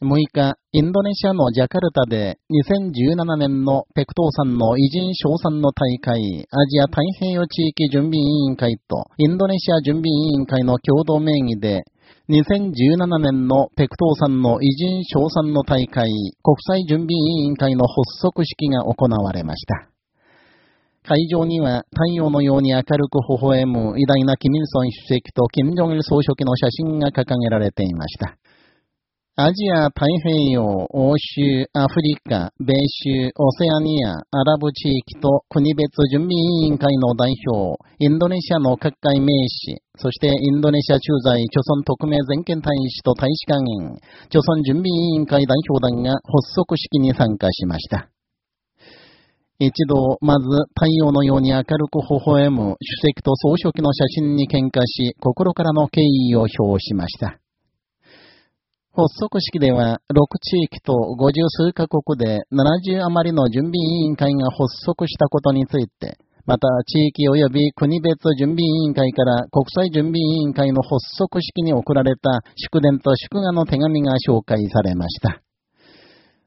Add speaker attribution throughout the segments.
Speaker 1: 6日、インドネシアのジャカルタで2017年のペクトーさんの偉人賞賛の大会、アジア太平洋地域準備委員会とインドネシア準備委員会の共同名義で、2017年のペクトーさんの偉人賞賛の大会、国際準備委員会の発足式が行われました。会場には太陽のように明るく微笑む偉大なキミルソン主席とキム・ジョンイル総書記の写真が掲げられていました。アジア太平洋、欧州、アフリカ、米州、オセアニア、アラブ地域と国別準備委員会の代表、インドネシアの各界名士、そしてインドネシア駐在、朝鮮特命全権大使と大使館員、朝鮮準備委員会代表団が発足式に参加しました。一度、まず太陽のように明るく微笑む主席と総書記の写真に喧嘩し、心からの敬意を表しました。発足式では、6地域と50数カ国で70余りの準備委員会が発足したことについて、また地域及び国別準備委員会から国際準備委員会の発足式に送られた祝電と祝賀の手紙が紹介されました。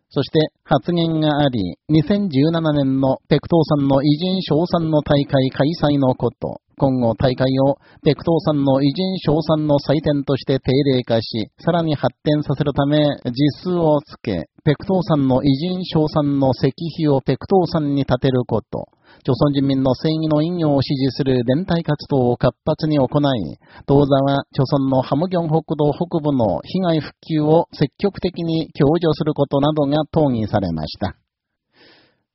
Speaker 1: そして発言があり、2017年のペクトーさんの偉人賞賛の大会開催のこと、今後大会をペクトーさんの偉人賞賛の祭典として定例化し、さらに発展させるため、実数をつけ、ペクトーさんの偉人賞賛の石碑をペクトーさんに建てること、朝鮮人民の正義の引用を支持する連帯活動を活発に行い、当座は朝鮮のハムギョン北道北部の被害復旧を積極的に共助することなどが討議されました。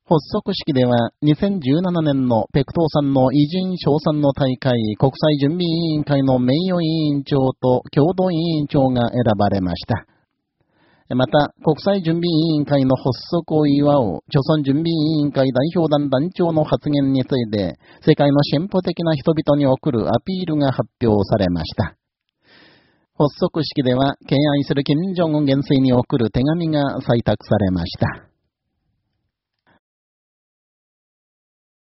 Speaker 1: 発足式では、2017年のペクトーさんの偉人賞賛の大会国際準備委員会の名誉委員長と共同委員長が選ばれました。また、国際準備委員会の発足を祝う、朝鮮準備委員会代表団団長の発言について、世界の進歩的な人々に送るアピールが発表されました。発足式では、敬愛する金正恩元帥に送る手紙が採択されました。